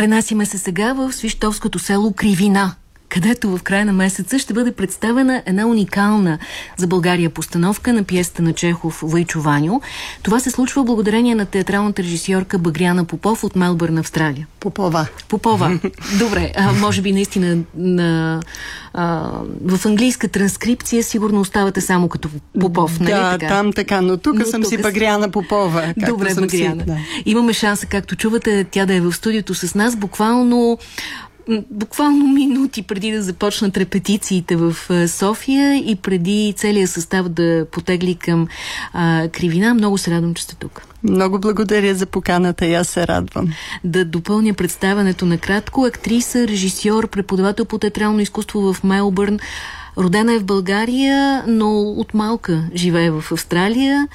Пренасиме се сега в Свищовското село Кривина където в края на месеца ще бъде представена една уникална за България постановка на пиесата на Чехов Войчо Ваню. Това се случва благодарение на театралната режисьорка Багряна Попов от Мелбърн, Австралия. Попова. Попова. Добре, а, може би наистина на, а, в английска транскрипция сигурно оставате само като Попов, нали да, така? там така, но тук съм си Багряна Попова. Добре, съм Багряна. Си, да. Имаме шанса, както чувате, тя да е в студиото с нас. Буквално буквално минути преди да започнат репетициите в София и преди целият състав да потегли към а, Кривина. Много се радвам, че сте тук. Много благодаря за поканата и аз се радвам. Да допълня представането на кратко. Актриса, режисьор, преподавател по театрално изкуство в Мелбърн. Родена е в България, но от малка живее в Австралия.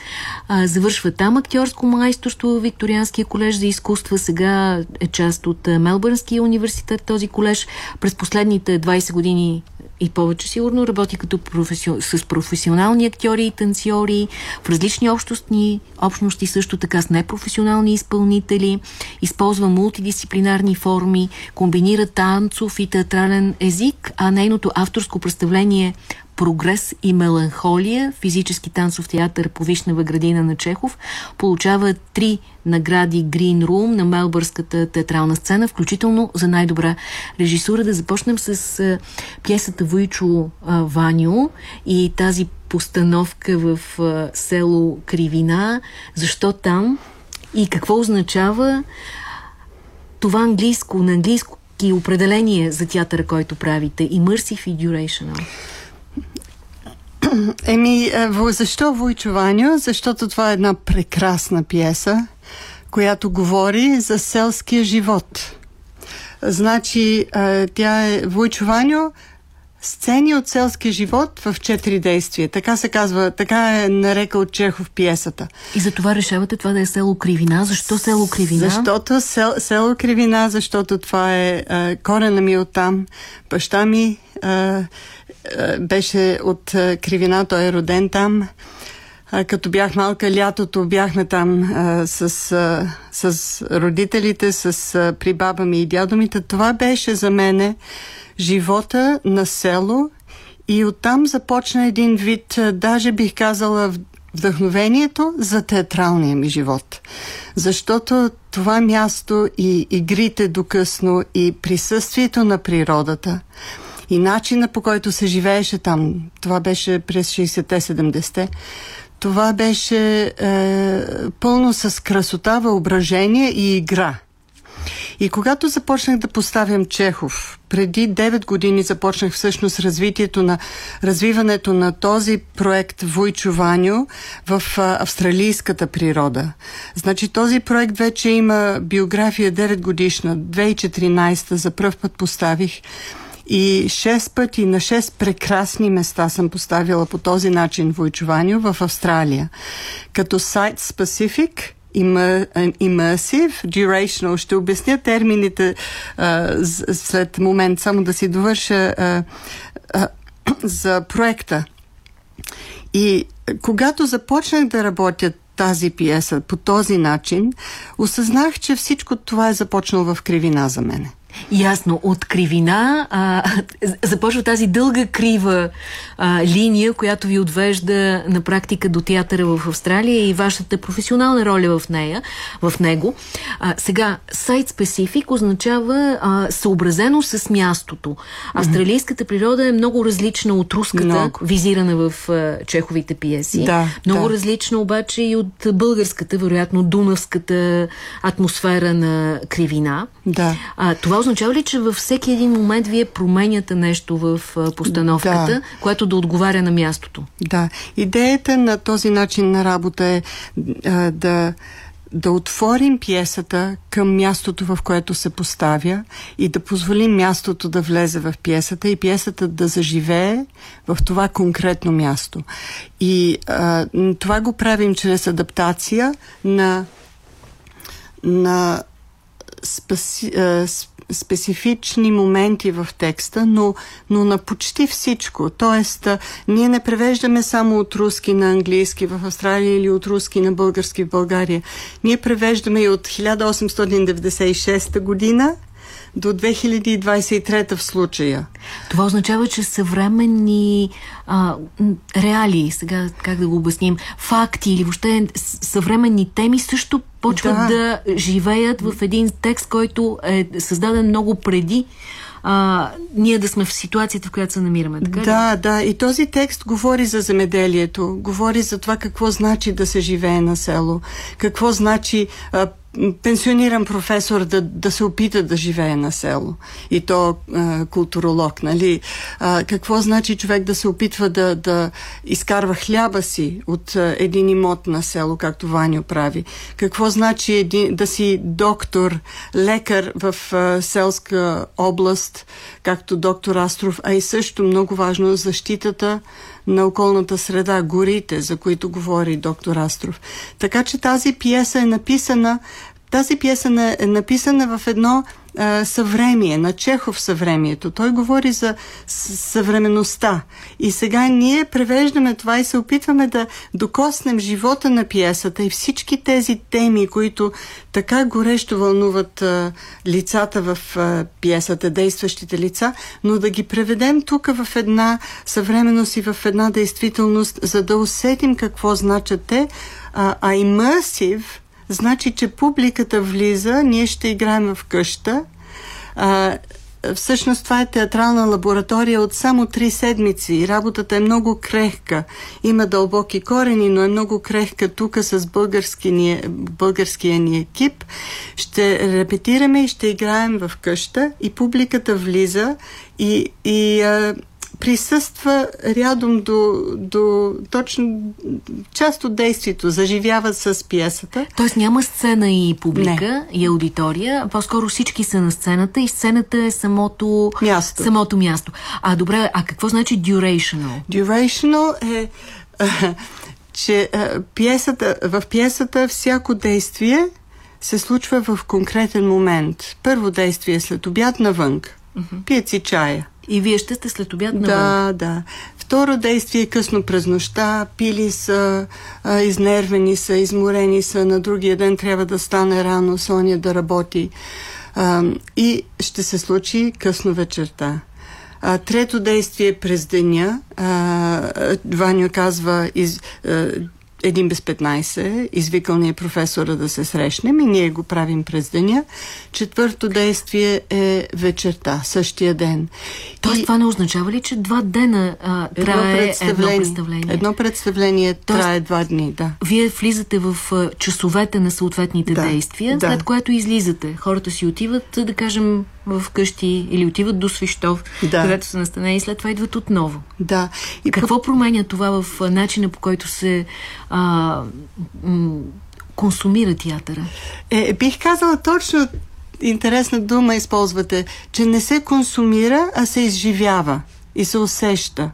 А, завършва там актьорско майсторство в Викторианския колеж за изкуства. Сега е част от Мелбърнския университет този колеж. През последните 20 години и повече сигурно работи като професи... с професионални актьори и танцори в различни общностни общности, също така с непрофесионални изпълнители, използва мултидисциплинарни форми, комбинира танцов и театрален език, а нейното авторско представление Прогрес и меланхолия, физически танцов театър по Вишнева градина на Чехов, получава три награди Green Room на Мелбърската театрална сцена, включително за най-добра режисура. Да започнем с а, пьесата Войчо Ваню и тази постановка в село Кривина. Защо там и какво означава това английско, на английско определение за театъра, който правите? Immersive и durational. Еми, защо Войчо Ваню? Защото това е една прекрасна пиеса, която говори за селския живот. Значи, тя е Войчо Ваню, сцени от селския живот в четири действия. Така се казва, така е нарекал Чехов пиесата. И за това решавате това да е село Кривина. Защо село Кривина? Защото сел, село Кривина, защото това е корена ми оттам. Баща ми е, беше от Кривина, той е роден там. Като бях малка, лятото бяхме там а, с, а, с родителите, с а, при баба ми и дядо ми. Това беше за мене живота на село и оттам започна един вид, а, даже бих казала, вдъхновението за театралния ми живот. Защото това място и игрите докъсно и присъствието на природата – и начина по който се живееше там, това беше през 60-те-70-те, това беше е, пълно с красота, въображение и игра. И когато започнах да поставям Чехов, преди 9 години започнах всъщност развитието на развиването на този проект Войчо Ваню в а, австралийската природа. Значи този проект вече има биография 9 годишна, 2014 за пръв път поставих и шест пъти на шест прекрасни места съм поставила по този начин Войчованио в Австралия. Като Site Specific, immersive, durational. Ще обясня термините uh, след момент, само да си довърша uh, uh, за проекта. И когато започнах да работя тази пиеса по този начин, осъзнах, че всичко това е започнало в кривина за мене. Ясно. От кривина а, започва тази дълга крива а, линия, която ви отвежда на практика до театъра в Австралия и вашата професионална роля в нея, в него. А, сега, сайт специфик означава а, съобразено с мястото. Австралийската природа е много различна от руската, много. визирана в а, чеховите пиеси. Да, много да. различна обаче и от българската, вероятно дунавската атмосфера на кривина. Да. А, това означава ли, че във всеки един момент вие променяте нещо в постановката, да. което да отговаря на мястото? Да. Идеята на този начин на работа е а, да да отворим пиесата към мястото, в което се поставя и да позволим мястото да влезе в пиесата и пиесата да заживее в това конкретно място. И а, това го правим чрез адаптация на на спаси, а, специфични моменти в текста, но, но на почти всичко. Тоест, ние не превеждаме само от руски на английски в Австралия или от руски на български в България. Ние превеждаме и от 1896 година до 2023 в случая. Това означава, че съвременни а, реалии, сега как да го обясним, факти или въобще съвременни теми също почват да, да живеят в един текст, който е създаден много преди а, ние да сме в ситуацията, в която се намираме. Така да, ли? да. И този текст говори за земеделието, говори за това какво значи да се живее на село, какво значи а, пенсиониран професор да, да се опита да живее на село. И то а, културолог, нали? А, какво значи човек да се опитва да, да изкарва хляба си от а, един имот на село, както Ваню прави? Какво значи един, да си доктор, лекар в а, селска област, както доктор Астров, а и също много важно защитата на околната среда, горите, за които говори доктор Астров. Така че тази пиеса е написана тази пиеса е написана в едно а, съвремие, на Чехов съвремието. Той говори за съвременността. И сега ние превеждаме това и се опитваме да докоснем живота на пиесата и всички тези теми, които така горещо вълнуват а, лицата в а, пиесата, действащите лица, но да ги преведем тук в една съвременност и в една действителност, за да усетим какво значат те, а, а immersive – Значи, че публиката влиза, ние ще играем в къща. А, всъщност това е театрална лаборатория от само три седмици. Работата е много крехка. Има дълбоки корени, но е много крехка тук с български ни, българския ни екип. Ще репетираме и ще играем в къща и публиката влиза и, и а, присъства рядом до, до точно част от действието, заживява с пиесата. Тоест няма сцена и публика Не. и аудитория, по-скоро всички са на сцената и сцената е самото място. Самото място. А добре, а какво значи durational? Durational е че пиесата, в пиесата всяко действие се случва в конкретен момент. Първо действие след обяд навън. Uh-huh. Пият си чая и вие ще сте след обяд навън. Да, да. Второ действие е късно през нощта. Пили са, а, изнервени са, изморени са. На другия ден трябва да стане рано, Соня да работи. А, и ще се случи късно вечерта. А, трето действие е през деня. А, Ваню казва, из, а, един без 15, извикал ни е професора да се срещнем и ние го правим през деня. Четвърто действие е вечерта, същия ден. Тоест и... това не означава ли, че два дена а, трае едно представление? Едно представление, едно представление Тоест, трае два дни, да. Вие влизате в часовете на съответните да, действия, да. след което излизате. Хората си отиват, да кажем, в къщи или отиват до Свищов, да. където са настанени и след това идват отново. Да. И Какво променя това в начина по който се а, консумира театъра? Е, бих казала точно интересна дума използвате, че не се консумира, а се изживява и се усеща.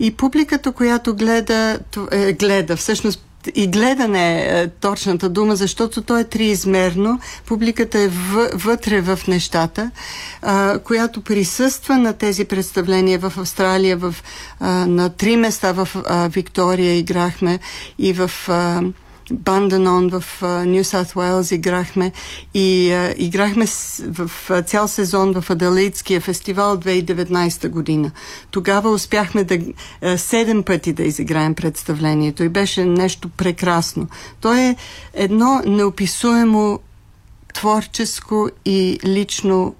И публиката, която гледа, е, гледа, всъщност и гледане е точната дума, защото то е триизмерно. Публиката е вътре в нещата, а, която присъства на тези представления в Австралия, в, а, на три места в а, Виктория играхме и в а, Банданон в Нью Саут Уелс играхме и а, играхме с, в а, цял сезон в Аделаидския фестивал 2019 година. Тогава успяхме да а, седем пъти да изиграем представлението и беше нещо прекрасно. То е едно неописуемо творческо и лично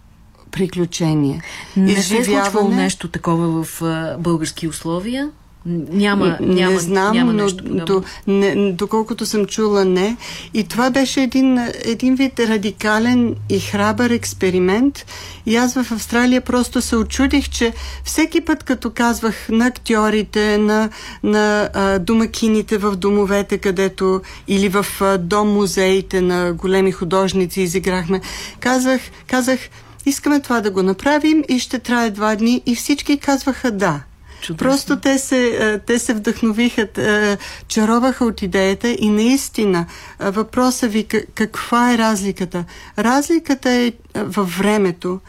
приключение. Не се е случвало нещо такова в а, български условия? Няма, няма, не знам, няма но нещо до, не, доколкото съм чула, не. И това беше един, един вид радикален и храбър експеримент. И аз в Австралия просто се очудих, че всеки път, като казвах на актьорите, на, на а, домакините в домовете, където или в а, дом-музеите на големи художници изиграхме, казах, казах, искаме това да го направим и ще трае два дни. И всички казваха да. Чудесно. Просто те се, е, те се вдъхновиха, е, чароваха от идеята и наистина е, въпроса ви каква е разликата? Разликата е във времето,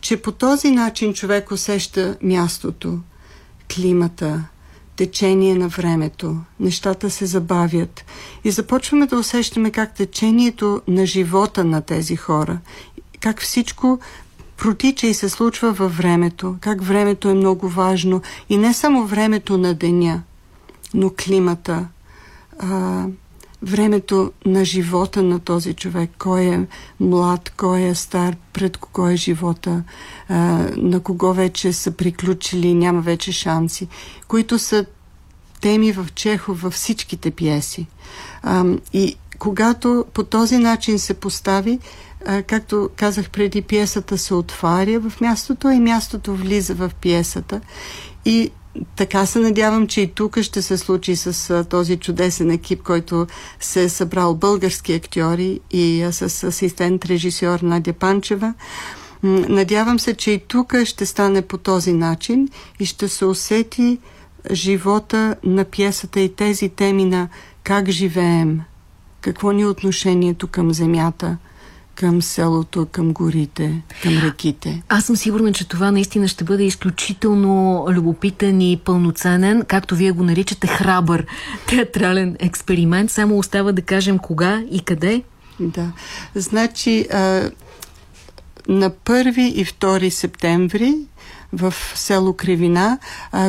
че по този начин човек усеща мястото, климата, течение на времето. Нещата се забавят и започваме да усещаме как течението на живота на тези хора, как всичко протича и се случва във времето. Как времето е много важно. И не само времето на деня, но климата, а, времето на живота на този човек, кой е млад, кой е стар, пред кого е живота, а, на кого вече са приключили, няма вече шанси, които са теми в Чехов във всичките пиеси. А, и когато по този начин се постави, а, както казах преди, пиесата се отваря в мястото и мястото влиза в пиесата. И така се надявам, че и тук ще се случи с а, този чудесен екип, който се е събрал български актьори и а, с асистент режисьор Надя Панчева. Надявам се, че и тук ще стане по този начин и ще се усети живота на пиесата и тези теми на как живеем, какво ни е отношението към земята, към селото, към горите, към реките. Аз съм сигурна, че това наистина ще бъде изключително любопитен и пълноценен, както вие го наричате, храбър театрален експеримент. Само остава да кажем кога и къде. Да. Значи, а, на 1 и 2 септември в село Кривина,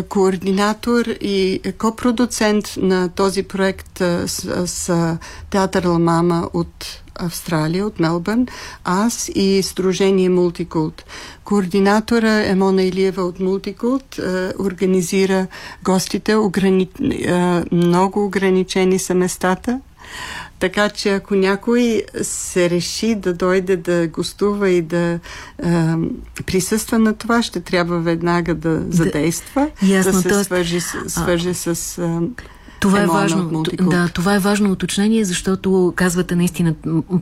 координатор и копродуцент на този проект с, с Театър Ламама от Австралия, от Мелбърн, аз и Сдружение Мултикулт. Координатора Емона Илиева от Мултикулт е, организира гостите, ограни... е, много ограничени са местата. Така че ако някой се реши да дойде да гостува и да е, присъства на това, ще трябва веднага да задейства, да, ясно, да се свържи, свържи а... с е, това е, важно. Да, това е важно уточнение, защото казвате наистина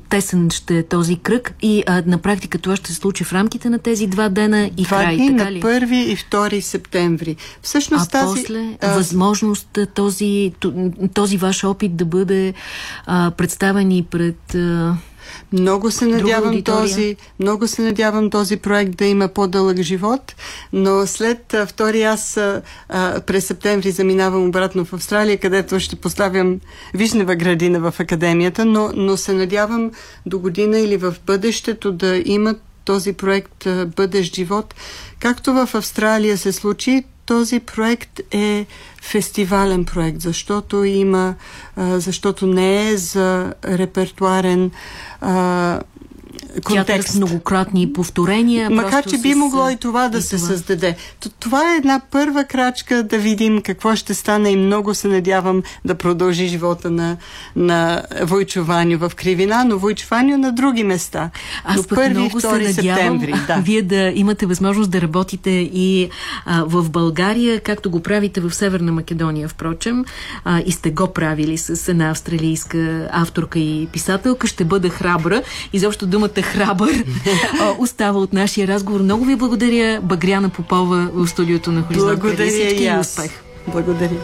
тесен ще е този кръг и а, на практика това ще се случи в рамките на тези два дена и два край. Дни така на 1 и 2 септември. Всъщност а тази, после а... възможност този, този ваш опит да бъде а, представен и пред... А, много се надявам този, много се надявам този проект да има по-дълъг живот, но след а, втори аз а, през септември заминавам обратно в Австралия, където ще поставям вишнева градина в академията, но, но се надявам до година или в бъдещето да имат този проект Бъдещ живот. Както в Австралия се случи, този проект е фестивален проект, защото има, защото не е за репертуарен контекст. с многократни повторения. Макар, че би могло и това да и се това. създаде. Това е една първа крачка да видим какво ще стане и много се надявам да продължи живота на, на Войчо Ваню в Кривина, но Войчо Ваню на други места. Аз пък много се надявам септември, да. вие да имате възможност да работите и а, в България, както го правите в Северна Македония, впрочем, а, и сте го правили с една австралийска авторка и писателка. Ще бъда храбра. Изобщо думата е храбър остава от нашия разговор. Много ви благодаря, Багряна Попова в студиото на Хоризонт. Благодаря и успех. Благодаря.